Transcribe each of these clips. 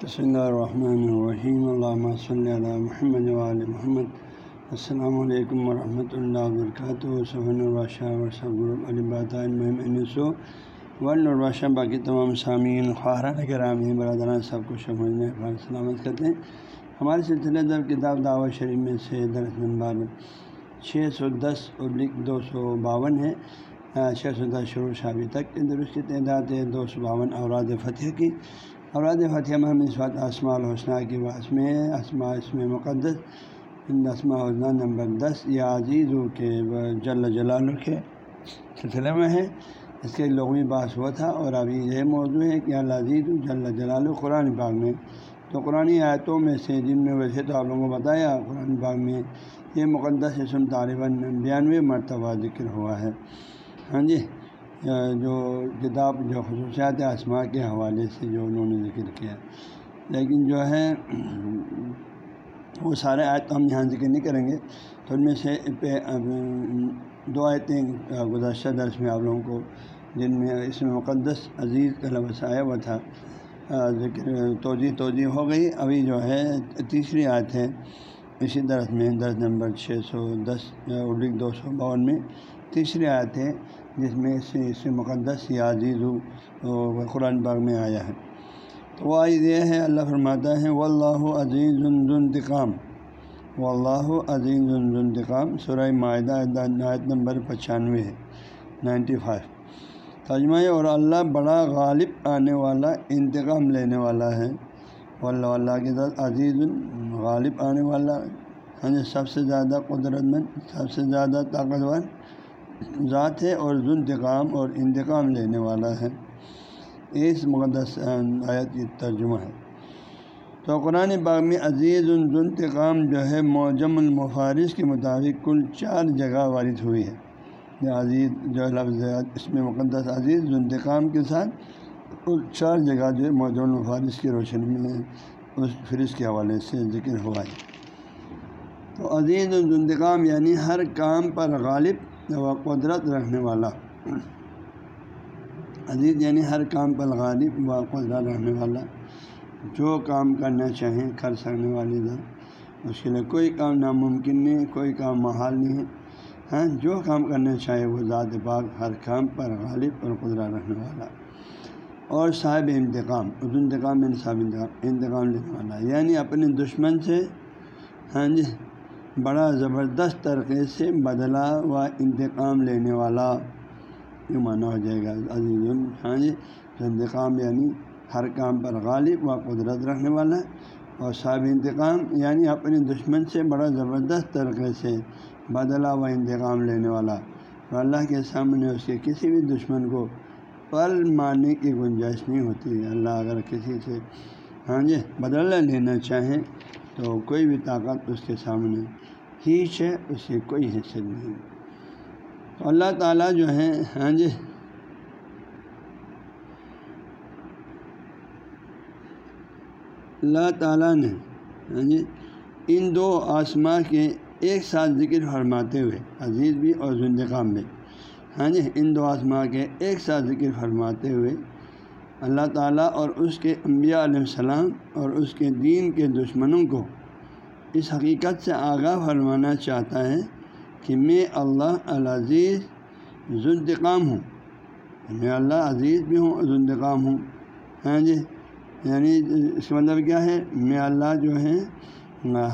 بسم اللہ الرحمن الرحیم اللہ صلی اللہ محمد علیہ محمد السلام علیکم ورحمۃ اللہ وبرکاتہ صحن البادشہ ورثہ علباتسو ون البادشاہ باقی تمام سامعین خواہران کرامی برادران سب کو سمجھنے سلامت کرتے ہیں ہمارے سلسلے در کتاب دعوت شریف میں سے درس نمبر چھ سو دس ابلک دو سو باون ہے چھ سو دس شروع شابی تک درست کی تعداد ہے دو سو باون اوراد فتح کی اوراد فتح میں ہم اس اسماء الحسنہ کی واس میں اسماء اسم مقدس اسماء الحسنہ نمبر دس، یا عزیز کے جل جلال کے سلسلے میں ہے۔ اس کے لغوی باس ہوا تھا اور ابھی یہ موضوع ہے کہ اللہ عزیز جل جلال قرآن باغ میں۔ تو قرآن آیتوں میں سے جن میں ویسے تو آپ لوگوں کو بتایا قرآن باغ میں یہ مقدس اسم طالباً بیانوے مرتبہ ذکر ہوا ہے۔ ہاں جی۔ جو کتاب، جو خصوصیات آسما کے حوالے سے جو انہوں نے ذکر کیا۔ لیکن جو ہے، وہ سارے آیت تو ہم یہاں ذکر نہیں کریں گے۔ تو ان میں سے دو آیتیں گزشتہ درس میں آپ لوگوں کو، جن میں اس میں مقدس عزیز کا لفظ آیا ہوا تھا ذکر توجہ توجہ ہو گئی۔ ابھی جو ہے، تیسری آیت ہے، اسی درس میں، درس نمبر چھ سو دس، اردو دو سو باون میں۔ تیسری آیت ہے جس میں اس اس مقدس یا عزیز قرآن باغ میں آیا ہے۔ تو وہ آئز یہ ہے، اللہ فرماتا ہے و اللہ عزیز الانتقام و اللہ عزیز الانتقام سورہ معاہدہ آیت نمبر پچانوے ہے، نائنٹی فائیو۔ تجمہ اور اللہ بڑا غالب آنے والا، انتقام لینے والا ہے و اللہ اللہ کے ساتھ عزیز، غالب آنے والا ہاں سب سے زیادہ قدرت مند سب سے زیادہ طاقتور ذات ہے اور انتقام اور انتقام لینے والا ہے۔ اس مقدس آیت کی ترجمہ ہے۔ تو قرآن باغ میں عزیز الانتقام جو ہے موجم المفارش کے مطابق کل چار جگہ وارد ہوئی ہے۔ عزیز جو لفظ اس میں مقدس عزیز انتقام کے ساتھ کل چار جگہ جو ہے موجم المفارش کی روشنی میں اس فرش کے حوالے سے ذکر ہوا ہے۔ تو عزیز الانتقام یعنی ہر کام پر غالب و قدرت رکھنے والا۔ عزیز یعنی ہر کام پر غالب و قدرت رکھنے والا۔ جو کام کرنا چاہیں، کر سکنے والی ذات اس کے لیے کوئی کام ناممکن نہیں کوئی کام محال نہیں ہے۔ ہاں جو کام کرنا چاہے، وہ ذات باغ ہر کام پر غالب اور قدرت رکھنے والا۔ اور صاحب انتقام، اس انتقام میں صاحب انتقام انتقام لینے والا۔ یعنی اپنے دشمن سے ہاں جی بڑا زبردست طریقے سے بدلا و انتقام لینے والا۔ یہ معنی ہو جائے گا۔ عزیز ہاں جی انتقام یعنی ہر کام پر غالب و قدرت رکھنے والا۔ اور صاحب انتقام یعنی اپنے دشمن سے بڑا زبردست طریقے سے بدلا و انتقام لینے والا۔ اور اللہ کے سامنے اس کے کسی بھی دشمن کو پل مارنے کی گنجائش نہیں ہوتی۔ اللہ اگر کسی سے ہاں جی بدلہ لینا چاہیں تو کوئی بھی طاقت اس کے سامنے ہیچ ہے اس کی کوئی حیثیت نہیں۔ تو اللہ تعالیٰ جو ہے ہاں جی۔ اللہ تعالیٰ نے ہاں جی ان دو آسما کے ایک ساتھ ذکر فرماتے ہوئے، عزیز بھی اور زندقام بھی ہاں جی ان دو آسما کے ایک ساتھ ذکر فرماتے ہوئے اللہ تعالیٰ اور اس کے انبیاء علیہ السلام اور اس کے دین کے دشمنوں کو اس حقیقت سے آگاہ فرمانا چاہتا ہے کہ میں اللہ العزیز ذوالتقام ہوں۔ میں اللہ عزیز بھی ہوں ذوالتقام ہوں۔ ہاں جی یعنی اس کا مطلب کیا ہے؟ میں اللہ جو ہے،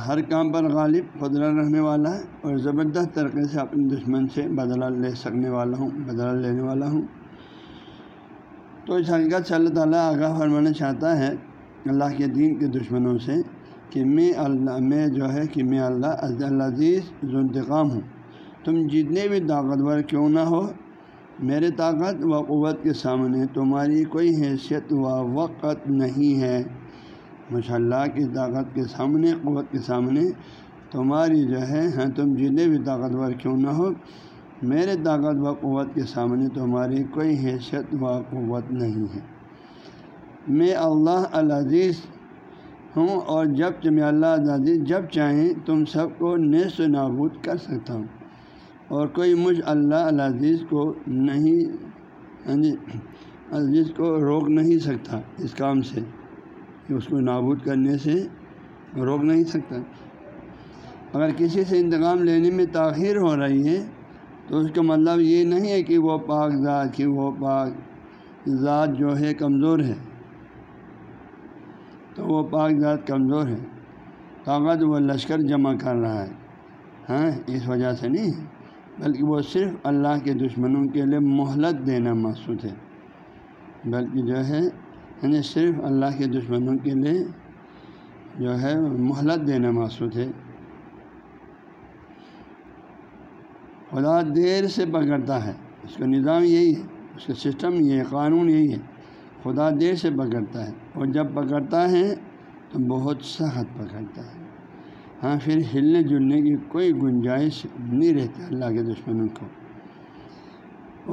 ہر کام پر غالب، قدرت رکھنے والا ہے اور زبردست طریقے سے اپنے دشمن سے بدلہ لے سکنے والا ہوں، بدلہ لینے والا ہوں۔ تو اس حقیقت سے اللہ تعالیٰ آگاہ فرمانا چاہتا ہے اللہ کے دین کے دشمنوں سے کہ میں اللہ میں جو ہے کہ میں اللہ عزیز ذوالتقام ہوں۔ تم جتنے بھی طاقتور کیوں نہ ہو، میرے طاقت و قوت کے سامنے تمہاری کوئی حیثیت و وقت نہیں ہے۔ ماشاء اللہ کی طاقت کے سامنے، قوت کے سامنے تمہاری جو ہے ہاں تم جتنے بھی طاقتور کیوں نہ ہو میرے طاقت و قوت کے سامنے تمہاری کوئی حیثیت و قوت نہیں ہے۔ میں اللہ العزیز ہوں اور جب میں اللہ عزیز جب چاہیں تم سب کو نیس و نابود کر سکتا ہوں۔ اور کوئی مجھ اللہ العزیز کو نہیں یعنی ہاں جی عزیز کو روک نہیں سکتا اس کام سے۔ اس کو نابود کرنے سے روک نہیں سکتا۔ اگر کسی سے انتقام لینے میں تاخیر ہو رہی ہے تو اس کا مطلب یہ نہیں ہے کہ وہ پاک ذات کہ وہ پاک ذات جو ہے کمزور ہے۔ تو وہ پاک ذات کمزور ہے۔ طاقت وہ لشکر جمع کر رہا ہے۔ ہاں اس وجہ سے نہیں، بلکہ وہ صرف اللہ کے دشمنوں کے لیے مہلت دینا مقصود ہے۔ بلکہ جو ہے یعنی صرف اللہ کے دشمنوں کے لیے جو ہے مہلت دینا مقصود ہے۔ خدا دیر سے پکڑتا ہے۔ اس کا نظام یہی ہے، اس کا سسٹم یہ ہے، قانون یہی ہے۔ خدا دیر سے پکڑتا ہے اور جب پکڑتا ہے تو بہت سخت پکڑتا ہے۔ ہاں پھر ہلنے جلنے کی کوئی گنجائش نہیں رہتی اللہ کے دشمنوں کو۔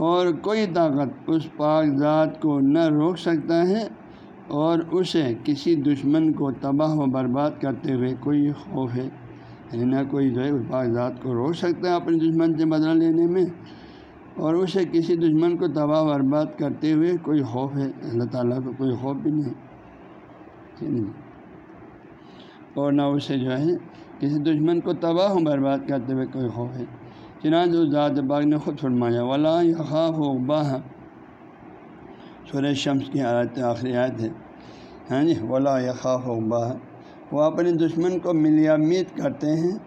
اور کوئی طاقت اس کاغ ذات کو نہ روک سکتا ہے اور اسے کسی دشمن کو تباہ و برباد کرتے ہوئے کوئی خوف ہے۔ یعنی نہ کوئی جو ہے اس ذات کو روک سکتا ہے اپنے دشمن سے بدلہ لینے میں اور اسے کسی دشمن کو تباہ برباد کرتے ہوئے کوئی خوف ہے، اللہ تعالیٰ کو کوئی خوف بھی نہیں۔ ٹھیک اور نہ اسے جو ہے کسی دشمن کو تباہ و برباد کرتے ہوئے کوئی خوف ہے۔ چنانچہ اس ذات باغ نے خود فرمایا، ولا خواب و باہ سورہ شمس کی آیت، آخری آیت ہے۔ ہاں جی ولا خواب و باہ وہ اپنے دشمن کو ملیامید کرتے ہیں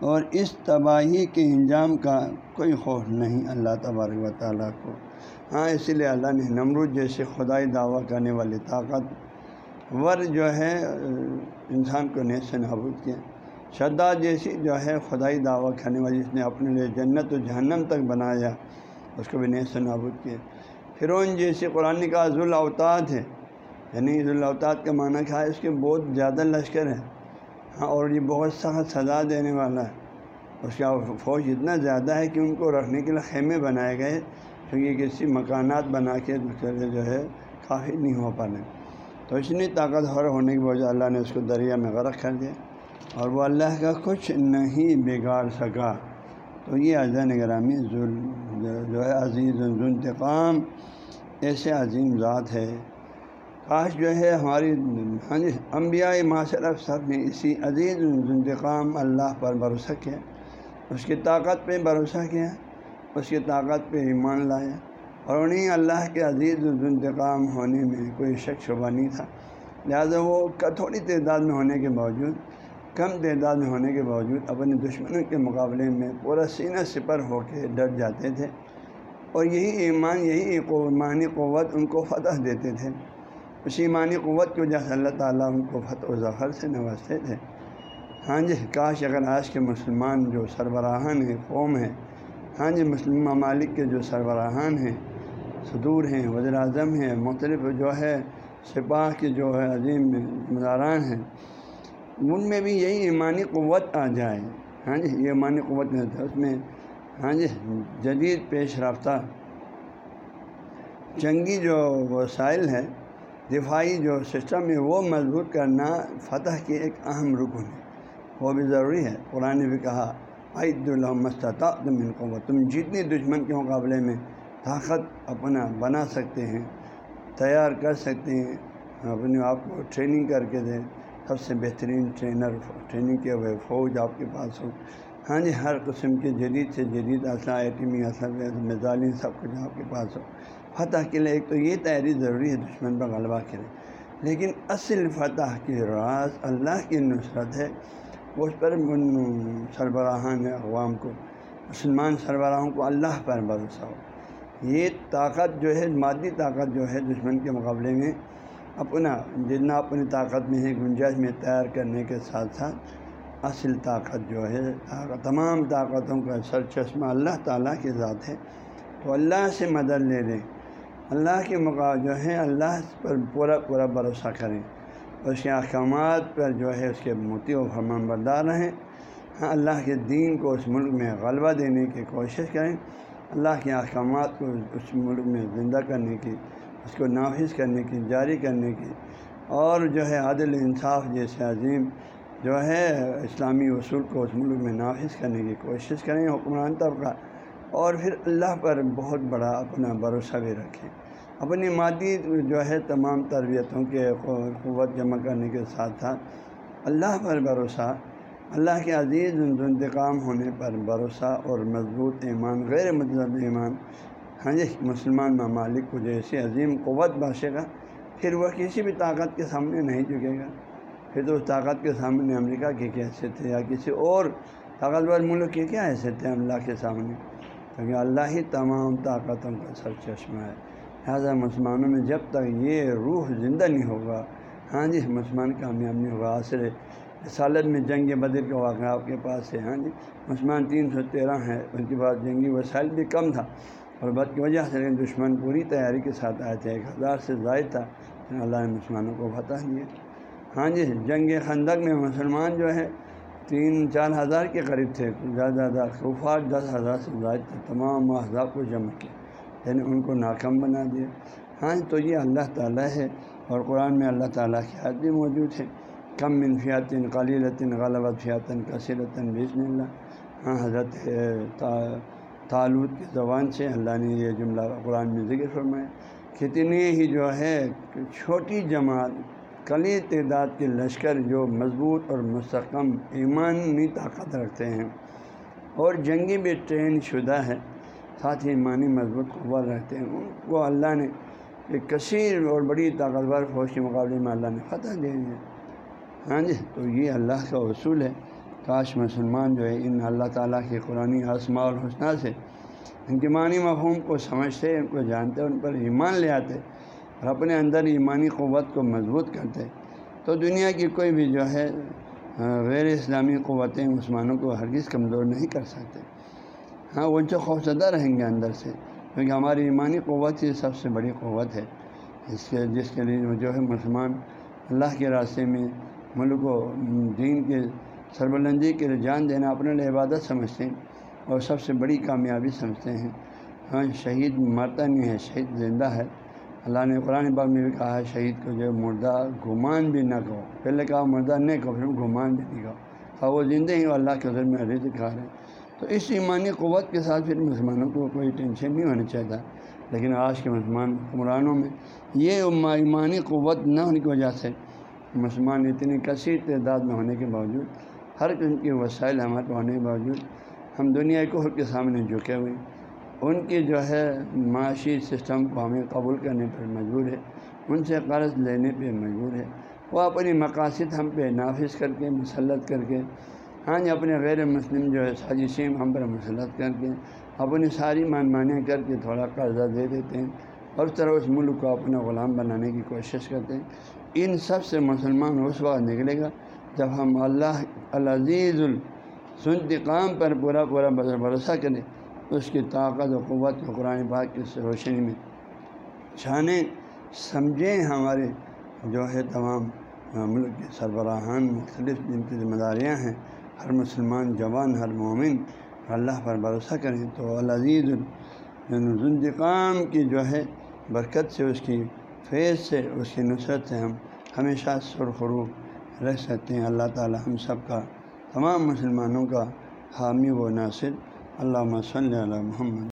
اور اس تباہی کے انجام کا کوئی خوف نہیں۔ اللہ تبارک و تعالیٰ کو۔ ہاں اسی لیے اللہ نے نمرود جیسے خدائی دعویٰ کرنے والی طاقت ور جو ہے، انسان کو نیس سے نابود کیا۔ شدہ جیسی جو ہے خدائی دعویٰ کرنے والی جس نے اپنے لیے جنت و جہنم تک بنایا، اس کو بھی نیس سے نابود کیا۔ فرعون جیسی قرآن کا ذوالوطاد ہے۔ یعنی عید الاوطاد کا معنی کیا ہے؟ اس کے بہت زیادہ لشکر ہے ہاں اور یہ بہت سخت سزا دینے والا ہے۔ اس کا فوج اتنا زیادہ ہے کہ ان کو رکھنے کے لیے خیمے بنائے گئے کیونکہ کسی مکانات بنا کے جو ہے کافی نہیں ہو پانے۔ تو اتنی طاقتور ہونے کی وجہ اللہ نے اس کو دریا میں غرق کر دیا۔ اور وہ اللہ کا کچھ نہیں بگاڑ سکا۔ تو یہ عزا نگرامی جو ہے عزیز انتقام ایسے عظیم ذات ہے۔ کاش جو ہے ہماری ہاں جی انبیاء معاشرف سب نے اسی عزیز انتقام اللہ پر بھروسہ کیا اس کی طاقت پہ بھروسہ کیا اس کی طاقت پہ ایمان لایا اور انہیں اللہ کے عزیز انتقام ہونے میں کوئی شک شبہ نہیں تھا۔ لہٰذا وہ تھوڑی تعداد میں ہونے کے باوجود، کم تعداد میں ہونے کے باوجود اپنے دشمنوں کے مقابلے میں پورا سینہ سپر ہو کے ڈر جاتے تھے۔ اور یہی ایمان، یہی ایمانی قوت ان کو فتح دیتے تھے۔ اس ایمانی قوت کی وجہ سے اللہ تعالیٰ ان کو فتح و ظفر سے نوازتے تھے۔ ہاں جی کاش اگر آج کے مسلمان جو سربراہان ہیں، قوم ہیں ہاں جی مسلم ممالک کے جو سربراہان ہیں، صدور ہیں، وزیر اعظم ہیں، مختلف جو ہے، سپاہ کے جو ہے، عظیم مزاران ہیں، ان میں بھی یہی ایمانی قوت آ جائے۔ ہاں جی یہ ایمانی قوت نہیں ہوتا، اس میں ہاں جی جدید پیش رفتہ، جنگی جو وسائل ہے دفاعی جو سسٹم ہے وہ مضبوط کرنا فتح کی ایک اہم رکن ہے۔ وہ بھی ضروری ہے۔ قرآن نے بھی کہا عید المستطا تم ان کو تم جتنی دشمن کے مقابلے میں طاقت اپنا بنا سکتے ہیں، تیار کر سکتے ہیں اپنے آپ کو ٹریننگ کر کے دیں۔ سب سے بہترین ٹرینر، ٹریننگ کے ہوئے فوج آپ کے پاس ہو۔ ہاں جی ہر قسم کے جدید سے جدید اسلحہ ایٹمی اسلحہ، میزائلیں، سب کچھ آپ کے پاس ہو۔ فتح کے لیے ایک تو یہ تیاری ضروری ہے، دشمن پر غلبہ کرے۔ لیکن اصل فتح کی راز اللہ کی نصرت ہے۔ اس پر سربراہان عوام کو، مسلمان سربراہوں کو اللہ پر بھروسہ ہو۔ یہ طاقت جو ہے، مادی طاقت جو ہے دشمن کے مقابلے میں، اپنا، جتنا اپنی طاقت میں ہے، گنجائش میں تیار کرنے کے ساتھ ساتھ اصل طاقت جو ہے تمام طاقتوں کا سر چشمہ اللہ تعالیٰ کے ذات ہے۔ تو اللہ سے مدد لے لیں۔ اللہ کے مقا جو ہے اللہ پر پورا پورا بھروسہ کریں۔ اس کے احکامات پر جو ہے، اس کے موتی و فرمان بردار رہیں ہاں، اللہ کے دین کو اس ملک میں غلبہ دینے کی کوشش کریں۔ اللہ کے احکامات کو اس ملک میں زندہ کرنے کی، اس کو نافذ کرنے کی، جاری کرنے کی۔ اور جو ہے، عادل انصاف جیسے عظیم جو ہے، اسلامی اصول کو اس ملک میں نافذ کرنے کی کوشش کریں۔ حکمران طبقہ اور پھر اللہ پر بہت بڑا اپنا بھروسہ بھی رکھیں۔ اپنی مادی جو ہے تمام تربیتوں کے قوت جمع کرنے کے ساتھ ساتھ اللہ پر بھروسہ، اللہ کے عزیز انتقام ہونے پر بھروسہ اور مضبوط ایمان، غیر مطلب ایمان۔ ہاں جی مسلمان ممالک کو جیسے عظیم قوت باشے گا، پھر وہ کسی بھی طاقت کے سامنے نہیں جھکے گا۔ پھر تو اس طاقت کے سامنے امریکہ کی کیا حیثیت ہے یا کسی اور طاقتور ملک کی کیا حیثیت ہے اللہ کے سامنے؟ کیونکہ اللہ ہی تمام طاقتوں کا سر چشمہ ہے۔ لہٰذا مسلمانوں میں جب تک یہ روح زندہ نہیں ہوگا ہاں جی مسلمان کامیاب نہیں ہوگا، عصر سالت میں جنگ بدر کا واقعہ آپ کے پاس ہے ہاں جی مسلمان تین سو تیرہ ہیں، ان کے بعد جنگی وسائل بھی کم تھا اور بد کی وجہ سے دشمن پوری تیاری کے ساتھ آئے تھے، ایک ہزار سے زائد تھا۔ اللہ نے مسلمانوں کو بتا دیا۔ ہاں جی جنگ خندق میں مسلمان جو ہے تین چار ہزار کے قریب تھے، زیادہ زیادہ خفار دس ہزار سے زائد تھے، تمام احزاب کو جمع کیا۔ یعنی ان کو ناکام بنا دیا۔ ہاں تو یہ اللہ تعالیٰ ہے اور قرآن میں اللہ تعالیٰ کی حد بھی موجود ہے۔ کم منفیاتن قلیلتن غلط فیاتن کثیرتاً بسم اللہ۔ ہاں حضرت تعلق کی زبان سے اللہ نے یہ جملہ قرآن میں ذکر فرمایا۔ کتنی ہی جو ہے، چھوٹی جماعت کلی تعداد کے لشکر جو مضبوط اور مستقم ایمانی طاقت رکھتے ہیں اور جنگی بھی ٹرین شدہ ہے ساتھ ہی ایمانی مضبوط قبر رکھتے ہیں۔ ان کو اللہ نے ایک کثیر اور بڑی طاقتور فوج کے مقابلے میں اللہ نے فتح دے دیا ہاں جی تو یہ اللہ کا اصول ہے۔ کاش مسلمان جو ہے، ان اللہ تعالیٰ کی قرآن عصمہ اور حسنہ سے ان کے معنی مفہوم کو سمجھتے، ان کو جانتے، ان پر ایمان لے آتے۔ اور اپنے اندر ایمانی قوت کو مضبوط کرتے تو دنیا کی کوئی بھی جو ہے غیر اسلامی قوتیں مسلمانوں کو ہرگز کمزور نہیں کر سکتے۔ ہاں وہ ان سے خوفزدہ رہیں گے اندر سے، کیونکہ ہماری ایمانی قوت ہی سب سے بڑی قوت ہے۔ اس کے، جس کے لیے جو ہے مسلمان اللہ کے راستے میں ملک و دین کے سربلندی کے لیے جان دینا، اپنے لیے عبادت سمجھتے ہیں اور سب سے بڑی کامیابی سمجھتے ہیں۔ ہاں شہید مرتا نہیں ہے، شہید زندہ ہے۔ اللہ نے قرآن باغ میں بھی کہا ہے، شہید کو جو مردہ گمان بھی نہ کہو۔ پہلے کہا مردہ نہیں کہو، پھر گمان بھی نہیں کہو۔ ہاں وہ زندہ ہی اللہ کے حضر میں رض کھا رہے ہیں۔ تو اس ایمانی قوت کے ساتھ پھر مسلمانوں کو کوئی ٹینشن نہیں ہونا چاہتا لیکن آج کے مسلمان حکمرانوں میں یہ ایمانی قوت نہ ہونے کی وجہ سے مسلمان اتنی کثیر تعداد میں ہونے کے باوجود، ہر قسم کے وسائل ہمارے ہونے کے باوجود، ہم دنیا کو کے سامنے جھکے ہوئے ان کی جو ہے معاشی سسٹم کو ہمیں قبول کرنے پر مجبور ہے، ان سے قرض لینے پہ مجبور ہے۔ وہ اپنی مقاصد ہم پہ نافذ کر کے، مسلط کر کے ہاں جی اپنے غیر مسلم جو ہے سازشیں ہم پر مسلط کر کے اپنی ساری مان مانیاں کر کے تھوڑا قرضہ دے دیتے ہیں اور اس طرح اس ملک کو اپنا غلام بنانے کی کوشش کرتے ہیں۔ ان سب سے مسلمان اس وقت نکلے گا جب ہم اللہ العزیز السنتقام پر پورا پورا بھروسہ کریں۔ اس کی طاقت و قوت کو قرآن پاک کی روشنی میں۔ چھانے سمجھیں ہمارے جو ہے تمام ملک کے سربراہان مختلف جن کی ذمہ داریاں ہیں، ہر مسلمان جوان، ہر مومن۔ اللہ پر بھروسہ کریں تو العزیز الانتقام کی جو ہے برکت سے، اس کی فیض سے، اس کی نصرت سے ہم ہمیشہ سرخرو رہ سکتے ہیں۔ اللہ تعالی ہم سب کا، تمام مسلمانوں کا حامی و ناصر۔ علامہ صلی اللہ محمد.